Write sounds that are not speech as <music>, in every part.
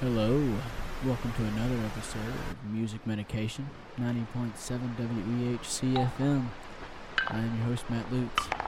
Hello, welcome to another episode of Music Medication, 90.7 WEHC FM. I am your host, Matt Lutz.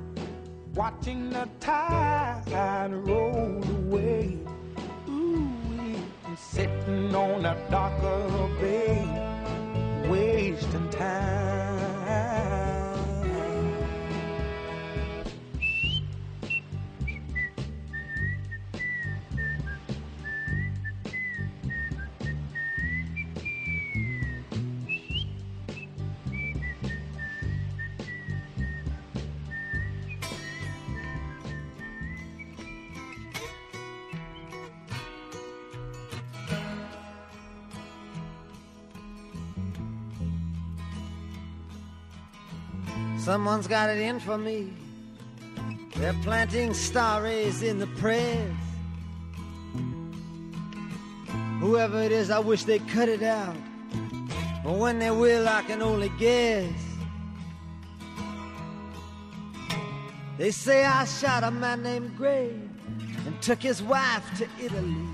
watching the tide roll away. Ooh, sitting on a a bay, wasting time. Someone's got it in for me. They're planting star rays in the press. Whoever it is, I wish they'd cut it out. But when they will, I can only guess. They say I shot a man named Gray and took his wife to Italy.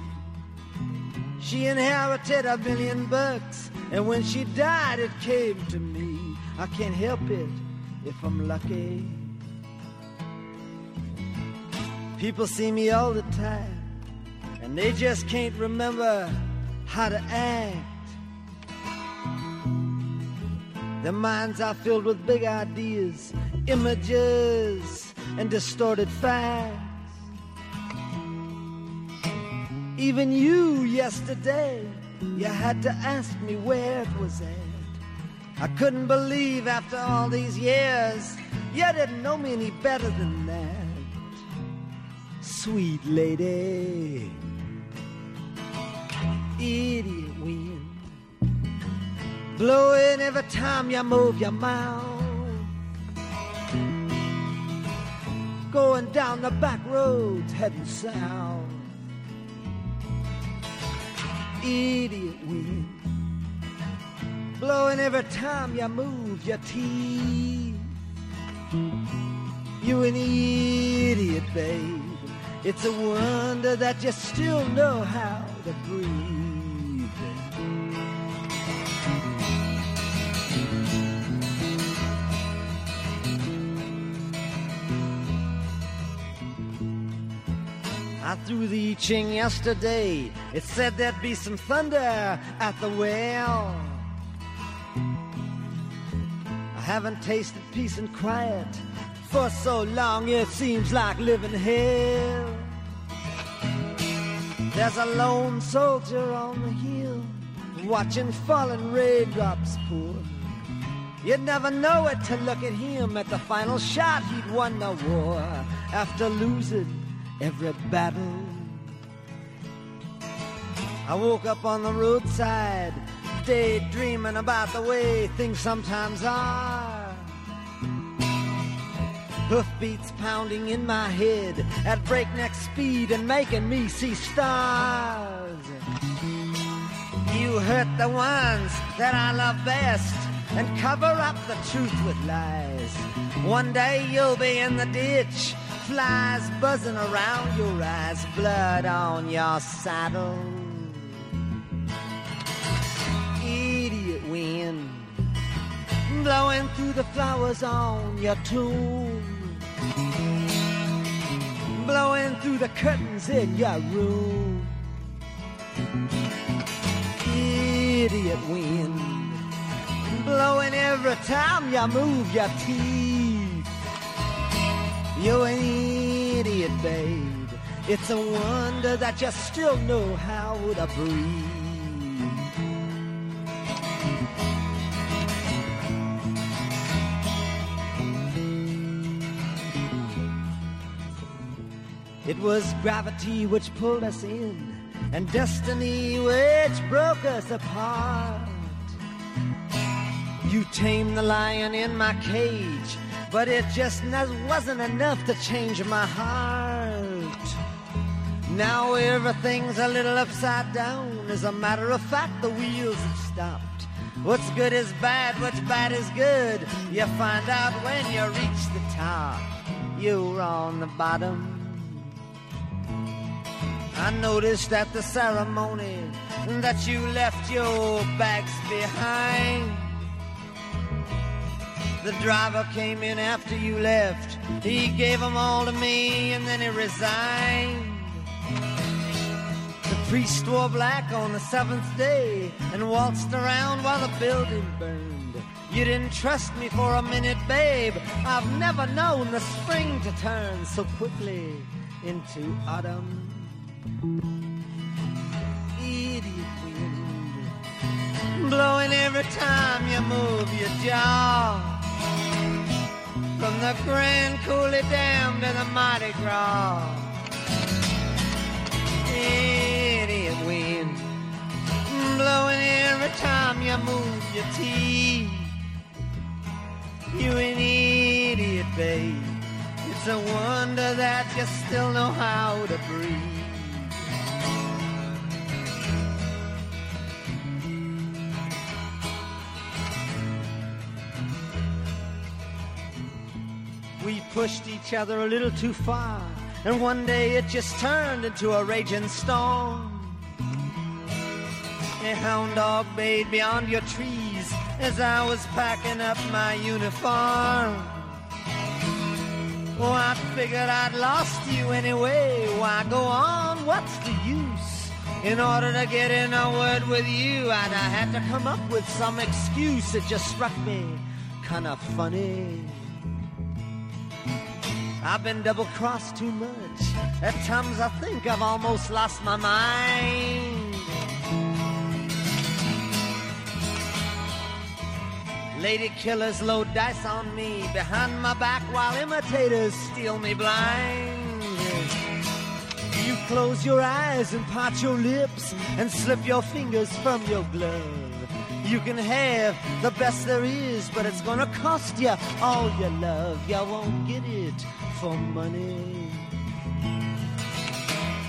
She inherited a million bucks, and when she died, it came to me. I can't help it if I'm lucky. People see me all the time, and they just can't remember how to act. Their minds are filled with big ideas, images, and distorted facts. Even you yesterday, you had to ask me where it was at. I couldn't believe after all these years, you didn't know me any better than that sweet lady. Idiot wind. Blowing every time you move your mouth. Going down the back roads heading south. Idiot wind. Blowing every time you move your teeth. You an idiot, babe. It's a wonder that you still know how to breathe. I threw the I ching yesterday. It said there'd be some thunder at the well. Haven't tasted peace and quiet for so long it seems like living hell. There's a lone soldier on the hill watching falling raindrops pour. You'd never know it to look at him at the final shot. He'd won the war after losing every battle. I woke up on the roadside, daydreaming about the way things sometimes are. Hoofbeats pounding in my head at breakneck speed and making me see stars. You hurt the ones that I love best and cover up the truth with lies. One day you'll be in the ditch, flies buzzing around your eyes, blood on your saddle. Wind blowing through the flowers on your tomb blowing through the curtains in your room. Idiot wind, blowing every time you move your teeth. You're an idiot, babe. It's a wonder that you still know how to breathe. It was gravity which pulled us in, and destiny which broke us apart. You tamed the lion in my cage, but it just wasn't enough to change my heart. Now everything's a little upside down. As a matter of fact, the wheels have stopped. What's good is bad, what's bad is good. You find out when you reach the top. You're on the bottom I noticed at the ceremony that you left your bags behind. The driver came in after you left. He gave them all to me and then he resigned. The priest wore black on the seventh day and waltzed around while the building burned. You didn't trust me for a minute, babe. I've never known the spring to turn so quickly into autumn. Idiot wind blowing every time you move your jaw. From the Grand Coulee Dam to the Mardi Gras. Idiot wind blowing every time you move your teeth. You an idiot, babe. It's It's a wonder that you still know how to breathe. We pushed each other a little too far, and one day it just turned into a raging storm. A hound dog bayed beyond your trees as I was packing up my uniform. Oh, I figured I'd lost you anyway. Why go on? What's the use? In order to get in a word with you, I'd I had to come up with some excuse. It just struck me kinda funny. I've been double crossed too much. At times I think I've almost lost my mind. Lady killers load dice on me behind my back while imitators steal me blind. You close your eyes and part your lips and slip your fingers from your glove. You can have the best there is, but it's gonna cost you all your love. You won't get it for money.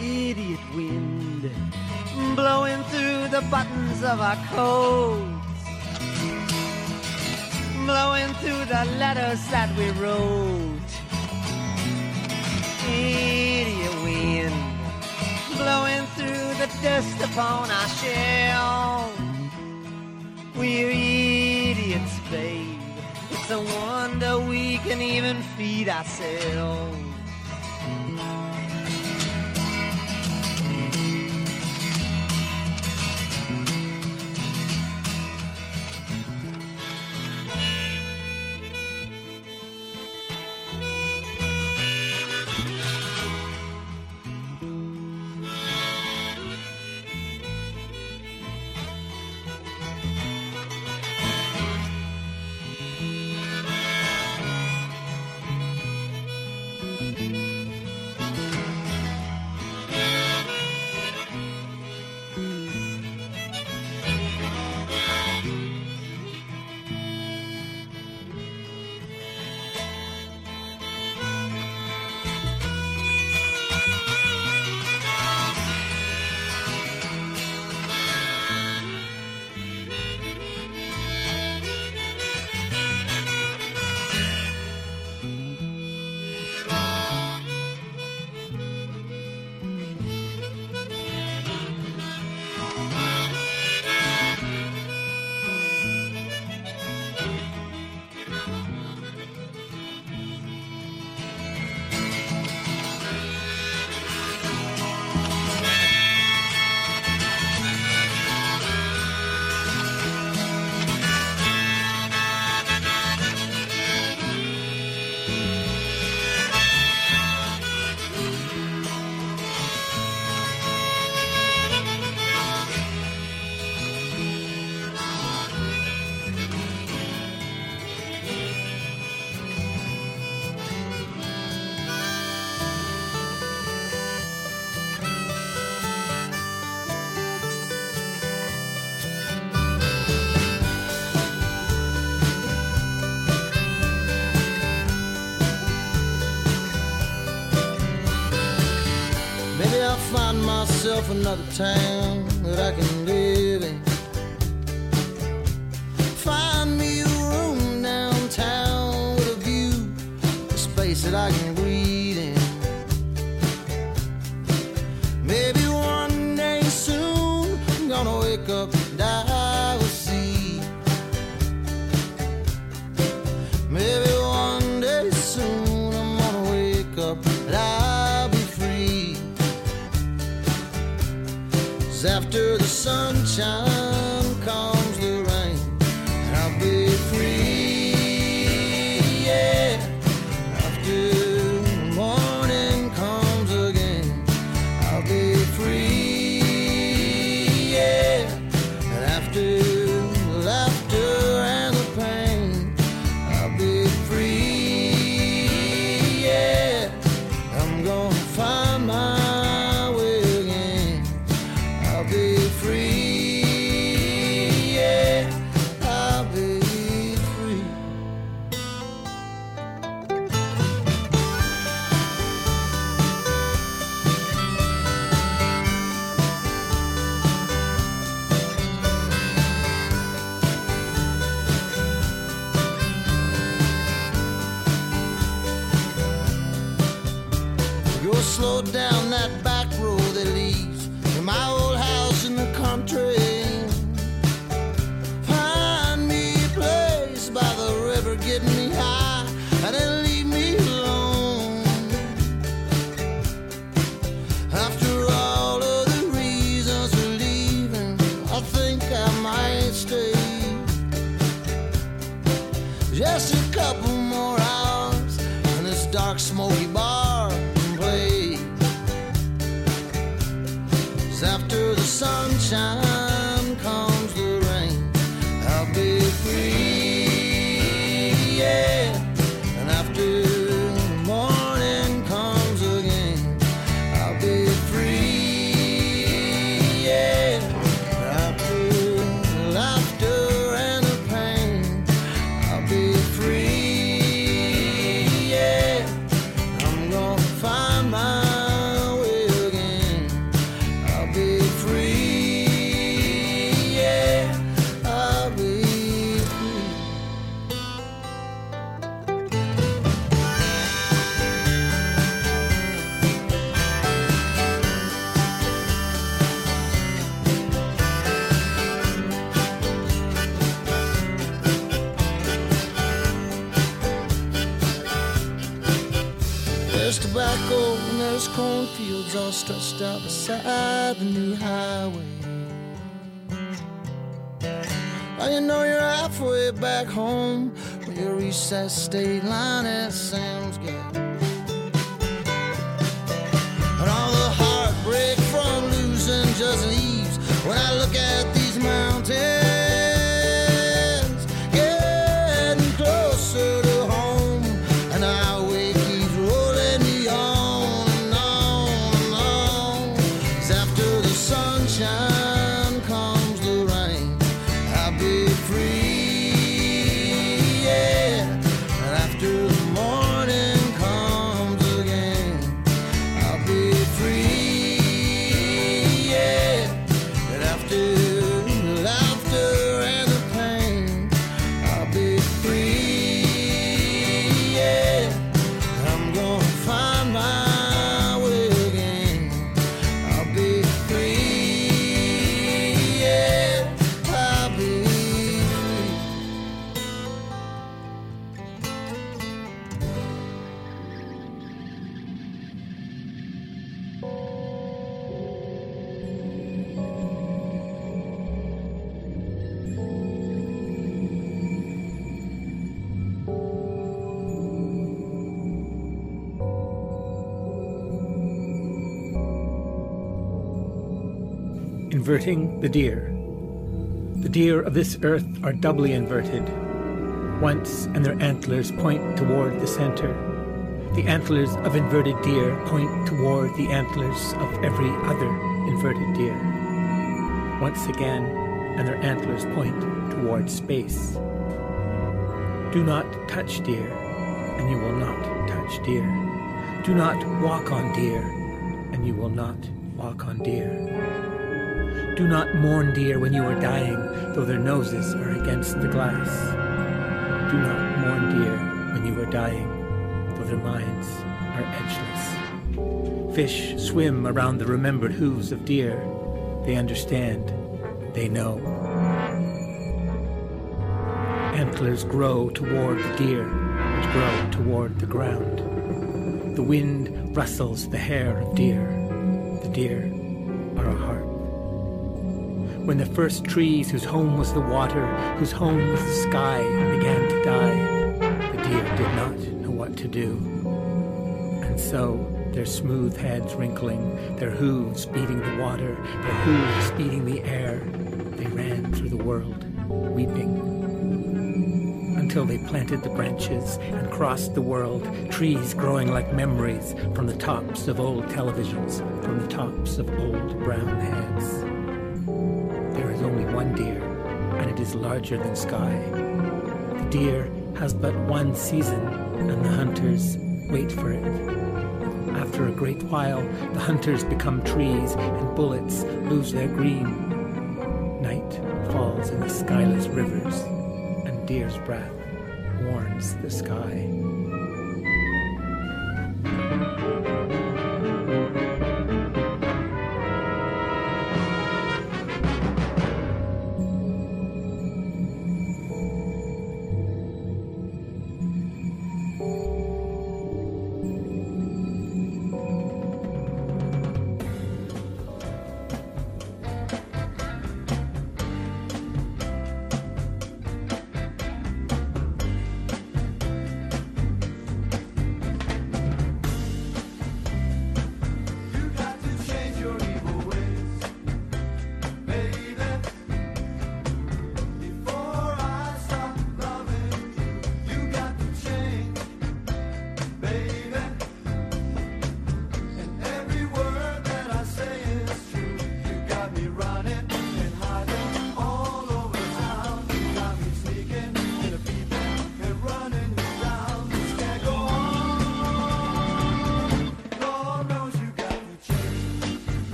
Idiot wind blowing through the buttons of our coats blowing through the letters that we wrote. Idiot wind, blowing through the dust upon our shell. We're idiots, babe. It's a wonder we can even feed ourselves. Another town that I can back home. When you reach that state line at Sam's Inverting the deer. The deer of this earth are doubly inverted. Once, and their antlers point toward the center. The antlers of inverted deer point toward the antlers of every other inverted deer. Once again, and their antlers point toward space. Do not touch deer, and you will not touch deer. Do not walk on deer, and you will not walk on deer. Do not mourn dear, when you are dying, though their noses are against the glass. Do not mourn dear, when you are dying, though their minds are edgeless. Fish swim around the remembered hooves of deer. They understand. They know. Antlers grow toward the deer and grow toward the ground. The wind rustles the hair of deer. The deer. When the first trees whose home was the water, whose home was the sky, began to die, the deer did not know what to do. And so, their smooth heads wrinkling, their hooves beating the water, their hooves beating the air, they ran through the world, weeping. Until they planted the branches and crossed the world, trees growing like memories from the tops of old televisions, from the tops of old brown heads. Is only one deer, and it is larger than sky. The deer has but one season, and the hunters wait for it. After a great while, the hunters become trees, and bullets lose their green. Night falls in the skyless rivers, and deer's breath warms the sky.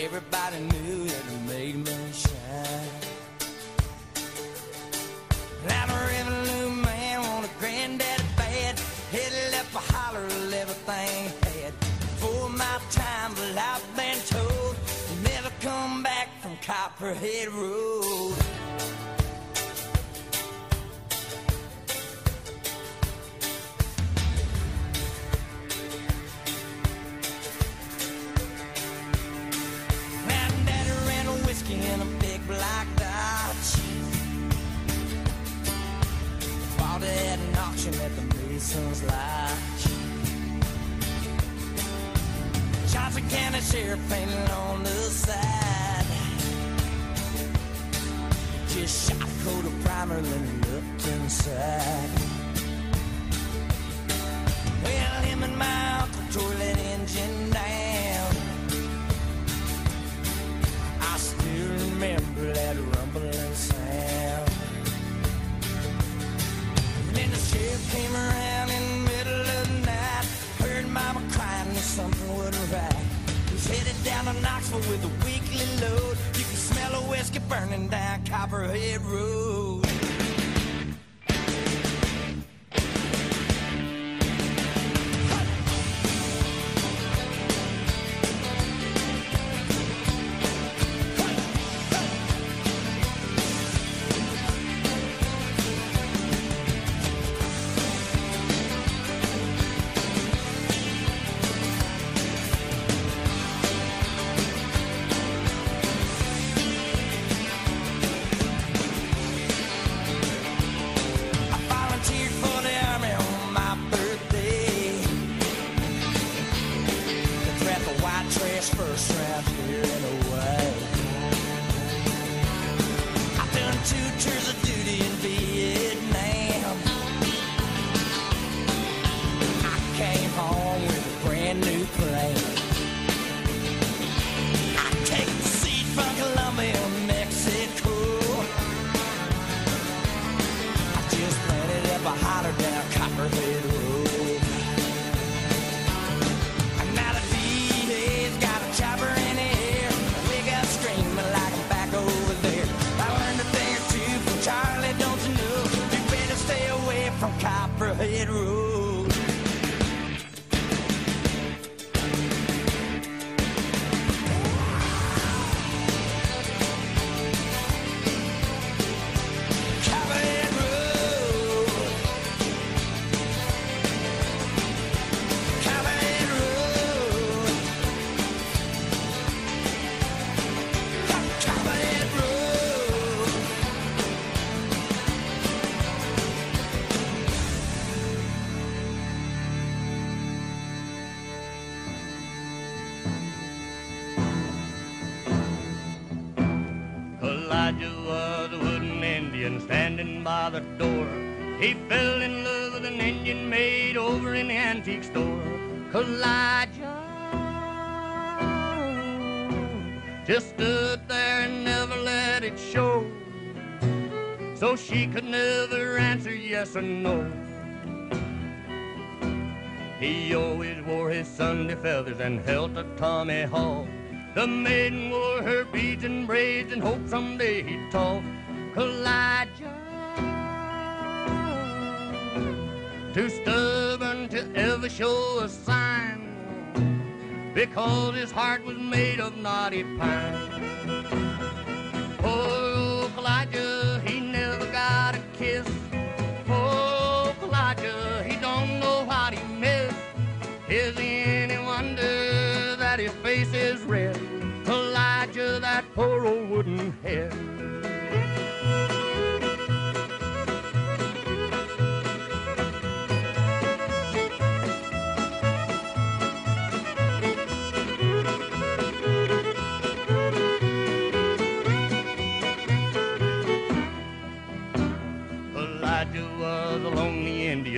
Everybody knew that it made moonshine. I'm a revenue man, want a granddaddy bad. Headed up a holler everything had. For my time, but I've been told never come back from Copperhead Road. Sheriff painted on the side. Just shot a coat of primer, then looked inside. Well, him and my with a weekly load. You can smell a whiskey burning down Copperhead Road. By the door. He fell in love with an Indian maid over in the antique store. Elijah just stood there and never let it show. So she could never answer yes or no. He always wore his Sunday feathers and held a Tommy Hall. The maiden wore her beads and braids and hoped someday he'd talk. Elijah, too stubborn to ever show a sign, because his heart was made of knotty pine. Oh, Elijah, he never got a kiss. Poor Elijah, he don't know what he missed. Is it any wonder that his face is red? Elijah, that poor old wooden head.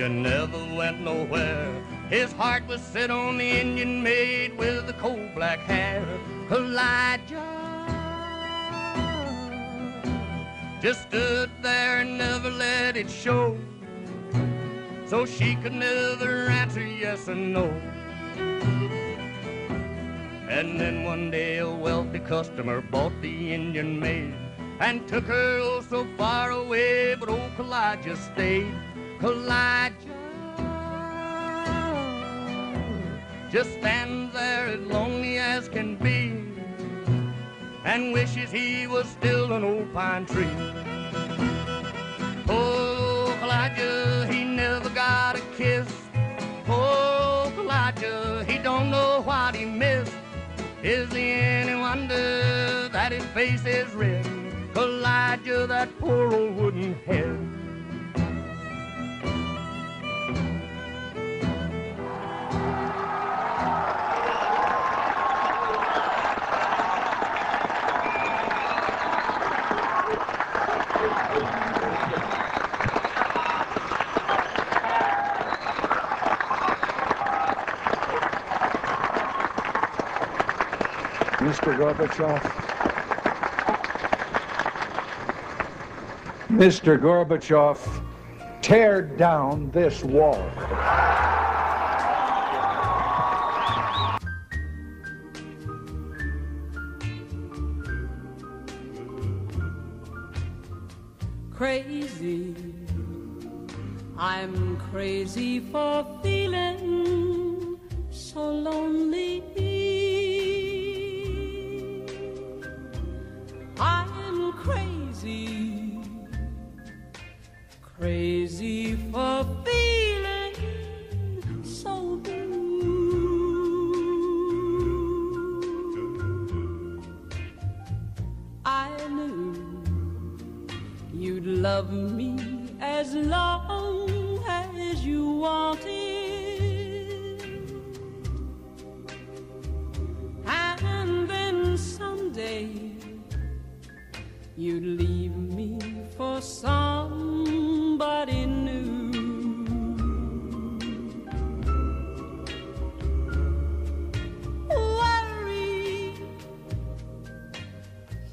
Lonely never went nowhere. His heart was set on the Indian maid with the coal black hair. Kaw-Liga just stood there and never let it show. So she could never answer yes or no. And then one day a wealthy customer bought the Indian maid and took her oh so far away, but old Kaw-Liga stayed. Just stands there as lonely as can be and wishes he was still an old pine tree. Oh, Kaw-Liga, he never got a kiss. Oh, Kaw-Liga, he don't know what he missed. Is it any wonder that his face is red? Kaw-Liga, that poor old wooden head. Mr. Gorbachev. Mr. Gorbachev, tear down this wall.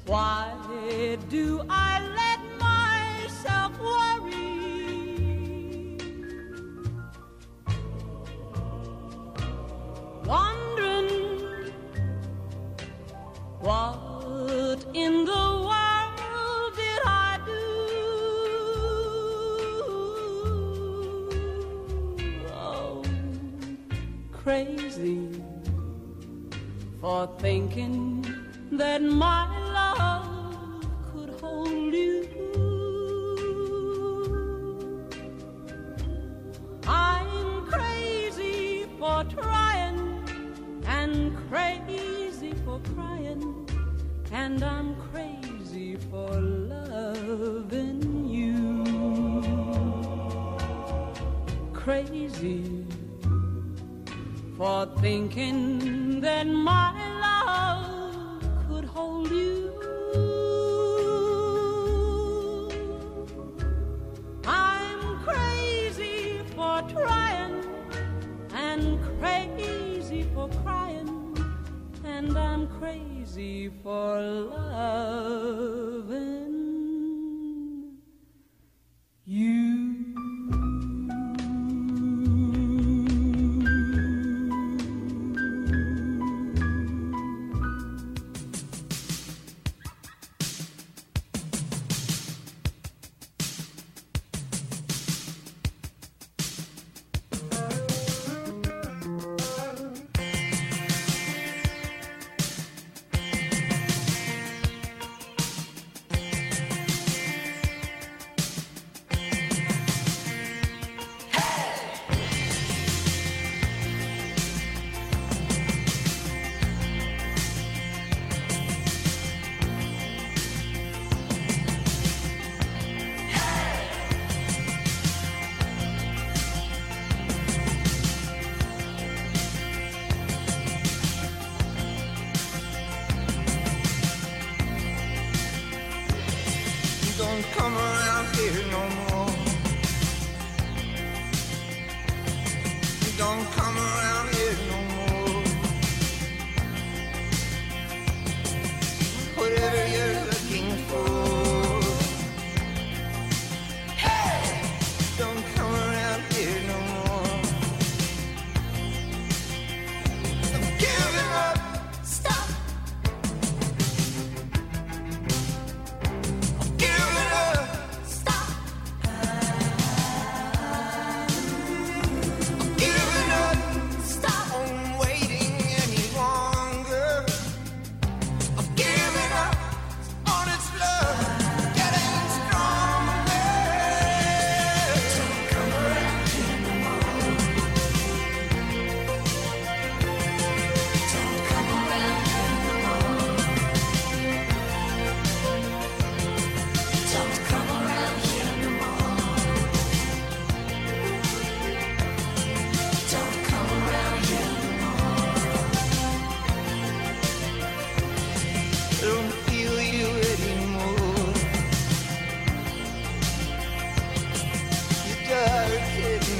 Why do I let myself worry? Wondering what in the world did I do? Oh, crazy for thinking that my I'm crazy for loving you. Crazy for thinking that my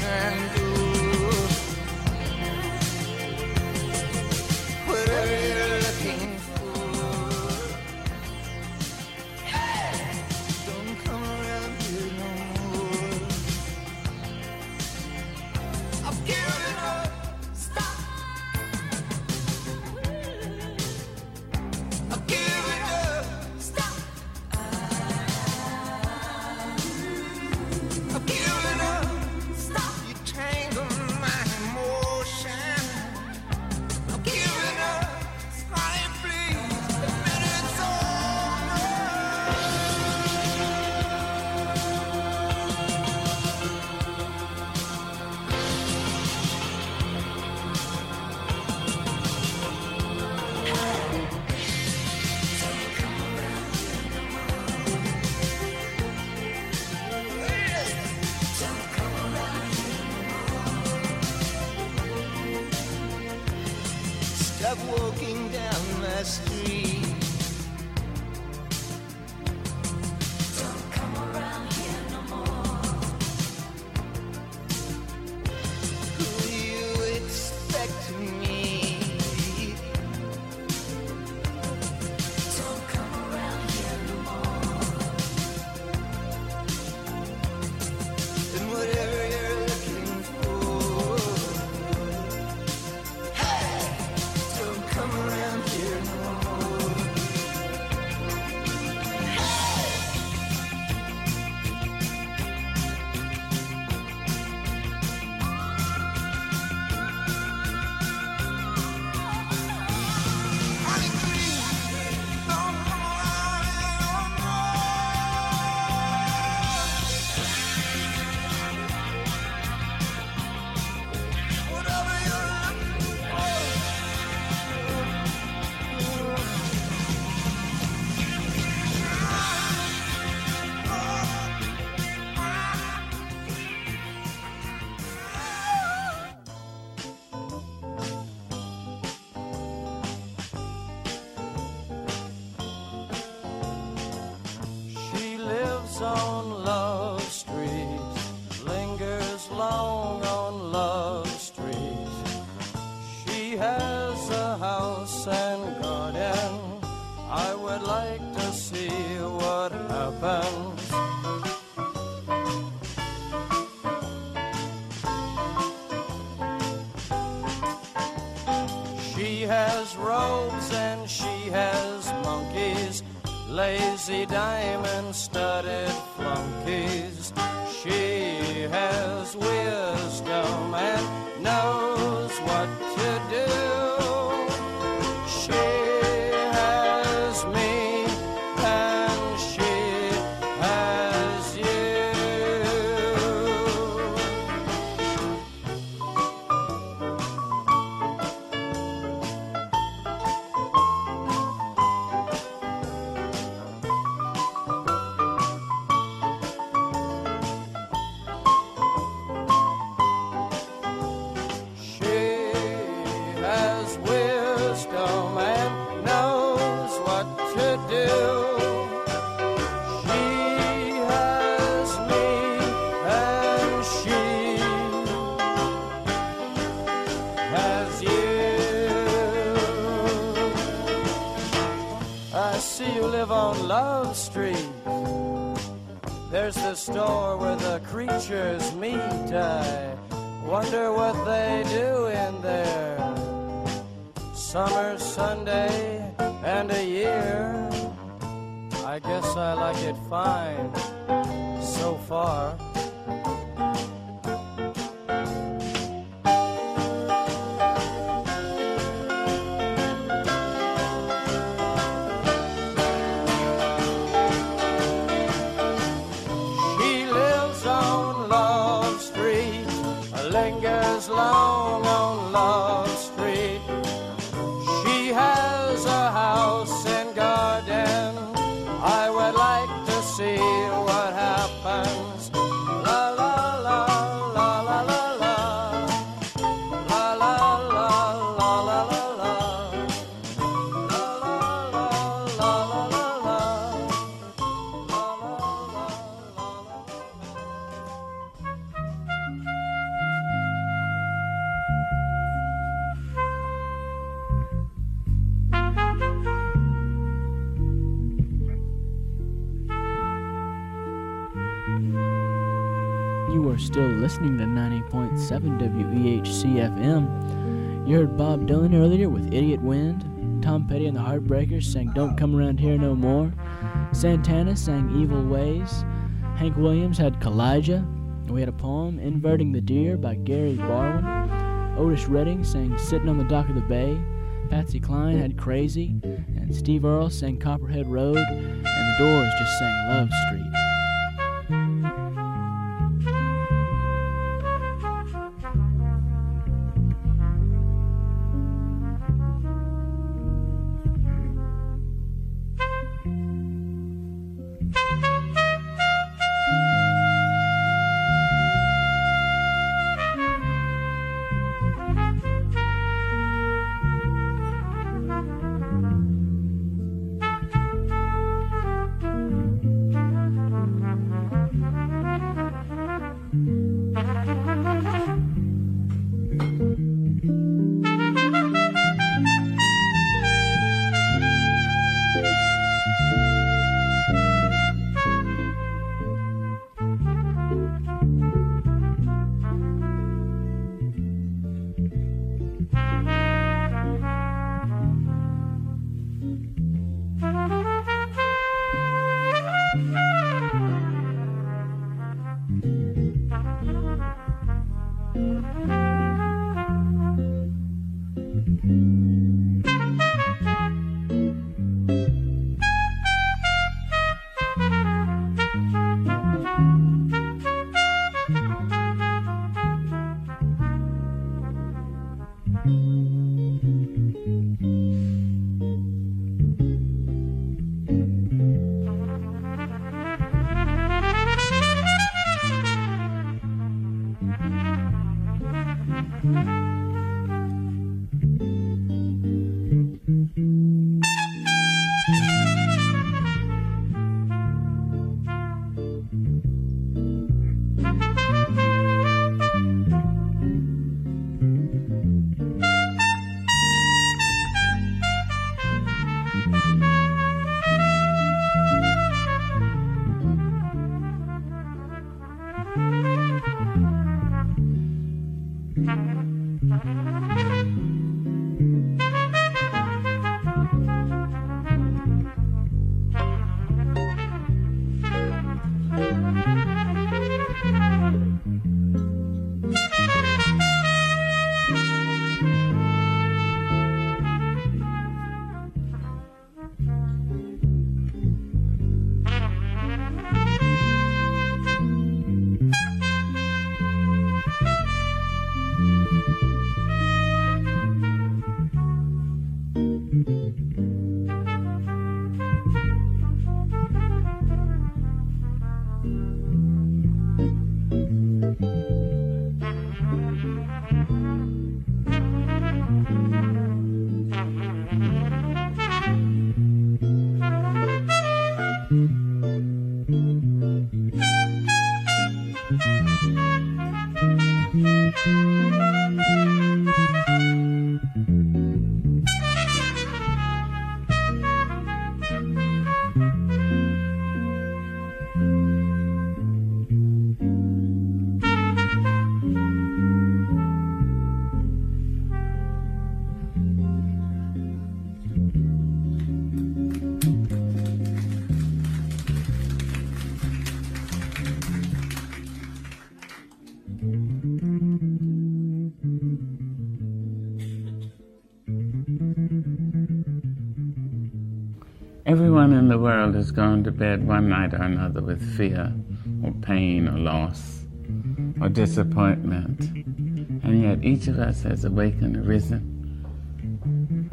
and crystal man knows what to do. on Love Street. There's the store where the creatures meet. I wonder what they do in there. Summer, Sunday, and a year. I guess I like it fine so far. Heartbreakers sang Don't Come Around Here No More. Santana sang Evil Ways. Hank Williams had Kaw-Liga. We had a poem, Inverting the Deer by Gary Barwin. Otis Redding sang Sitting on the Dock of the Bay. Patsy Cline had Crazy. And Steve Earle sang Copperhead Road. And the Doors just sang Love Street. In the world has gone to bed one night or another with fear or pain or loss or disappointment. And yet each of us has awakened, arisen,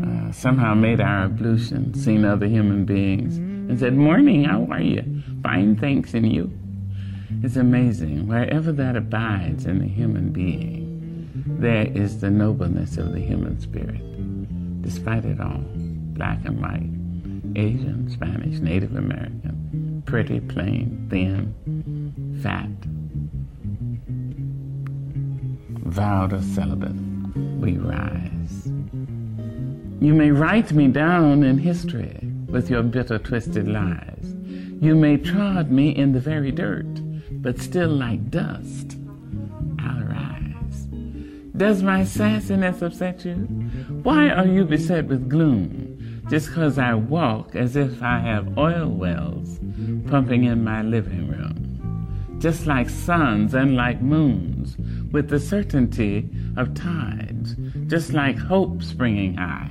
uh, somehow made our ablution, seen other human beings, and said, Morning, how are you? Fine, thanks, and you? It's amazing. Wherever that abides in the human being, there is the nobleness of the human spirit, despite it all black and white, Asian, Spanish, Native American, pretty, plain, thin, fat, vowed or celibate, we rise. You may write me down in history with your bitter, twisted lies. You may trod me in the very dirt, but still like dust, I'll rise. Does my sassiness upset you? Why are you beset with gloom? Just 'cause I walk as if I have oil wells pumping in my living room. Just like suns and like moons, with the certainty of tides, just like hope springing high.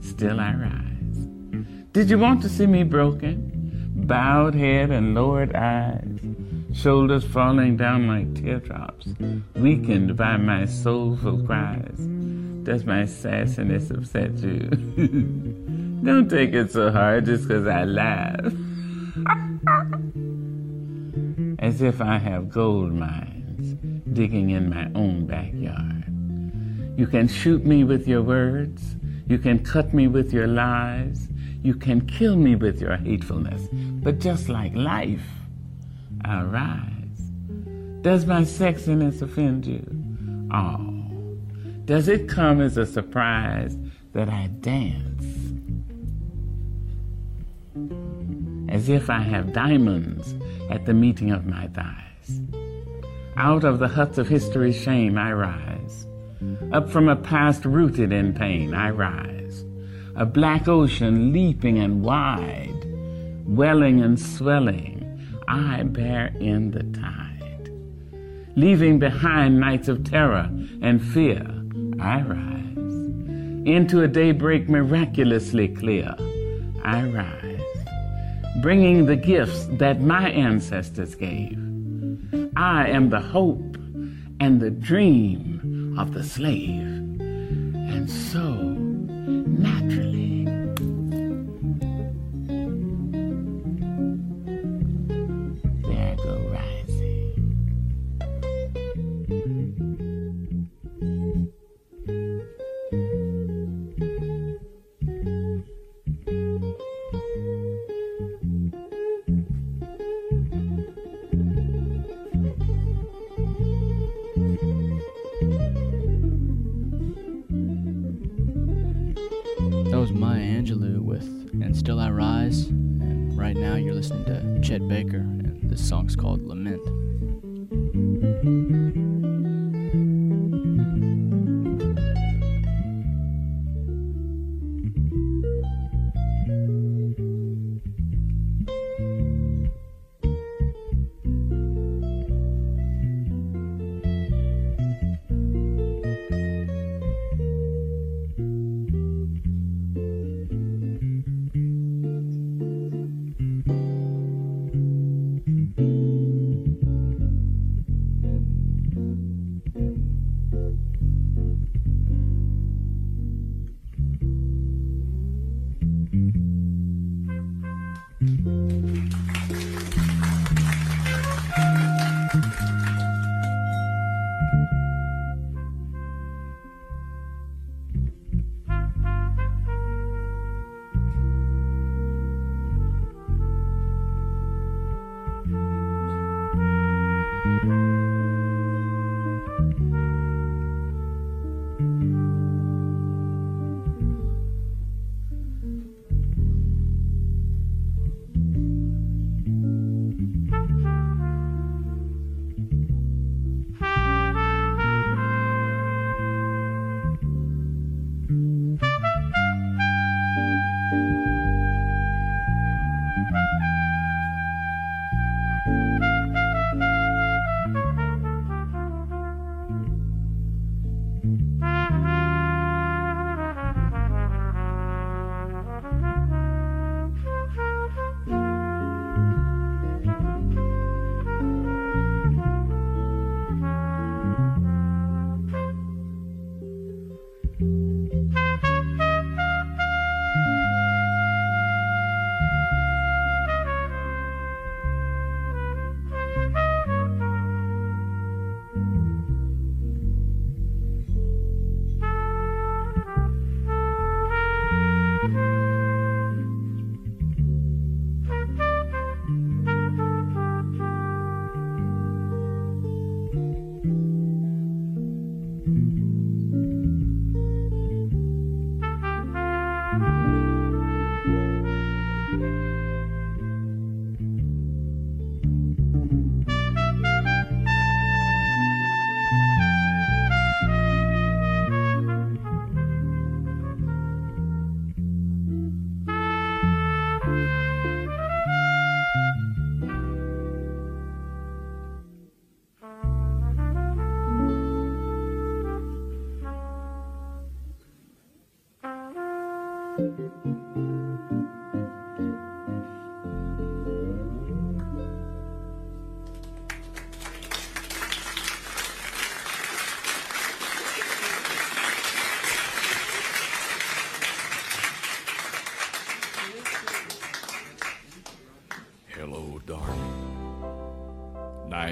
Still I rise. Did you want to see me broken? Bowed head and lowered eyes, shoulders falling down like teardrops, weakened by my soulful cries. Does my sassiness upset you? <laughs> Don't take it so hard just 'cause I laugh. <laughs> As if I have gold mines digging in my own backyard. You can shoot me with your words. You can cut me with your lies. You can kill me with your hatefulness. But just like life, I'll rise. Does my sexiness offend you? Oh. Does it come as a surprise that I dance? As if I have diamonds at the meeting of my thighs. Out of the huts of history's shame I rise. Up from a past rooted in pain I rise. A black ocean leaping and wide, welling and swelling, I bear in the tide. Leaving behind nights of terror and fear, I rise. Into a daybreak miraculously clear, I rise bringing the gifts that my ancestors gave. I am the hope and the dream of the slave. And so, naturally, And right now you're listening to Chet Baker, and this song's called Lament.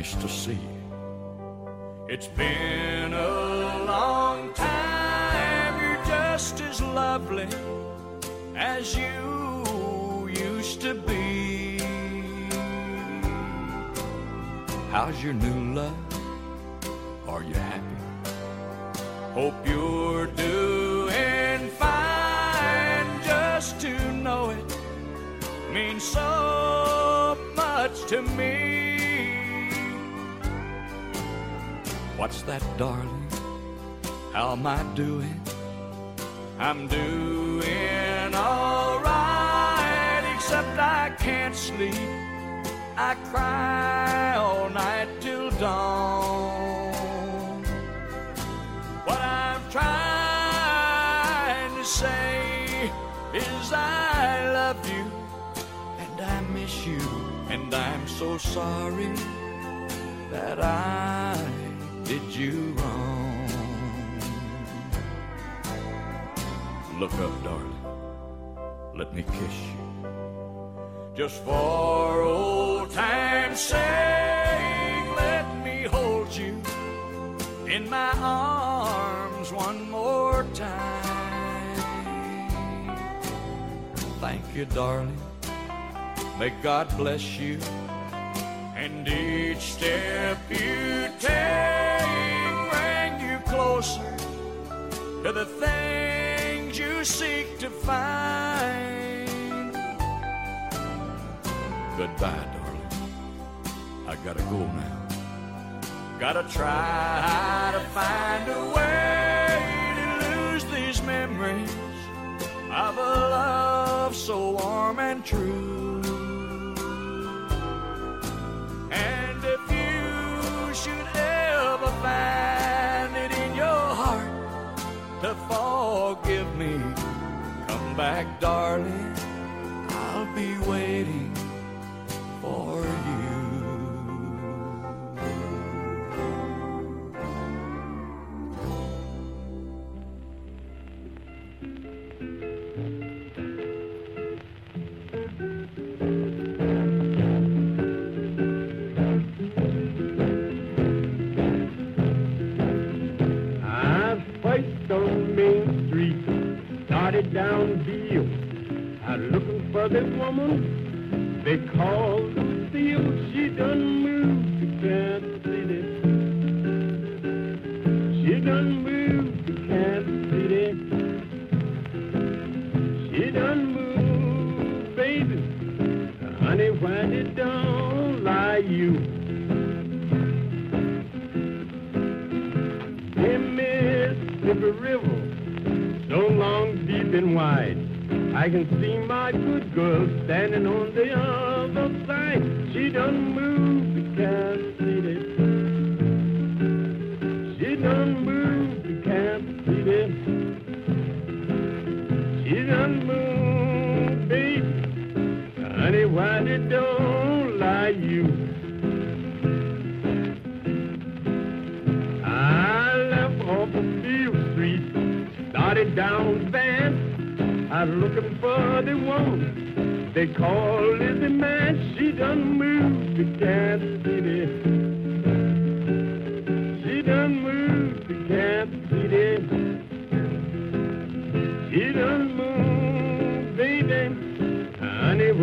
Nice to see. It's been a long time. You're just as lovely as you used to be. How's your new love? Are you happy? Hope you're doing fine. Just to know it means so much to me. What's that, darling? How am I doing? I'm doing alright, except I can't sleep. I cry all night till dawn. What I'm trying to say is I love you and I miss you, and I'm so sorry that I did you wrong. Look up, darling. Let me kiss you. Just for old time's sake, let me hold you in my arms one more time. Thank you, darling. May God bless you. And each step you take closer to the things you seek to find. Goodbye, darling. I gotta go now. Gotta try to find a way to lose these memories of a love so warm and true. And me, come back, darling. I'll be waiting for you. Woman? They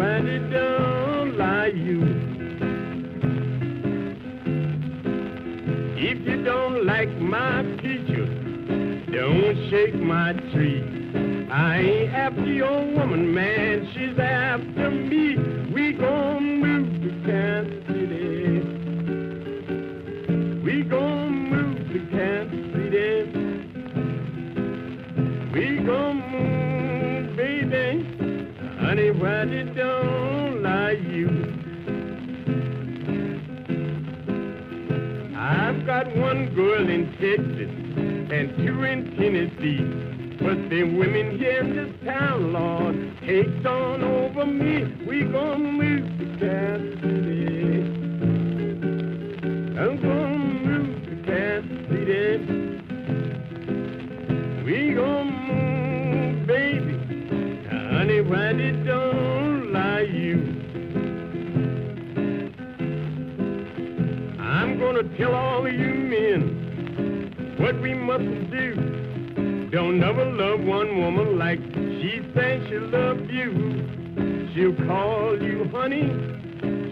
Why don't lie you? If you don't like my picture, don't shake my tree. I ain't after your woman, man. She's after me. We gon' move to Kansas City. We gon' move to Kansas City. We gon' move, baby. Honey, why did don't got one girl in Texas and two in Tennessee. But the women here in this town, Lord, takes on over me. We gonna move to Kansas City. I'm gonna move to Kansas City. We gonna move, baby. Honey, why did don't gonna tell all you men what we mustn't do. Don't ever love one woman like she thinks she love you. She'll call you honey,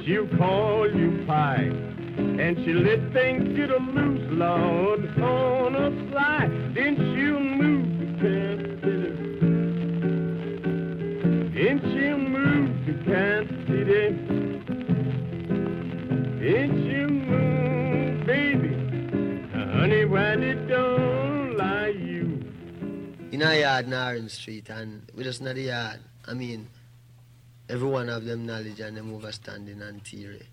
she'll call you pie, and she'll let things get a loose, Lord, on a fly. Then she'll move to Kansas City. Then she'll move to Kansas City. Then she'll move. Honey, why did don't lie you? in a yard in Orange Street and we just not the yard. I mean, everyone have them knowledge and them understanding and theory.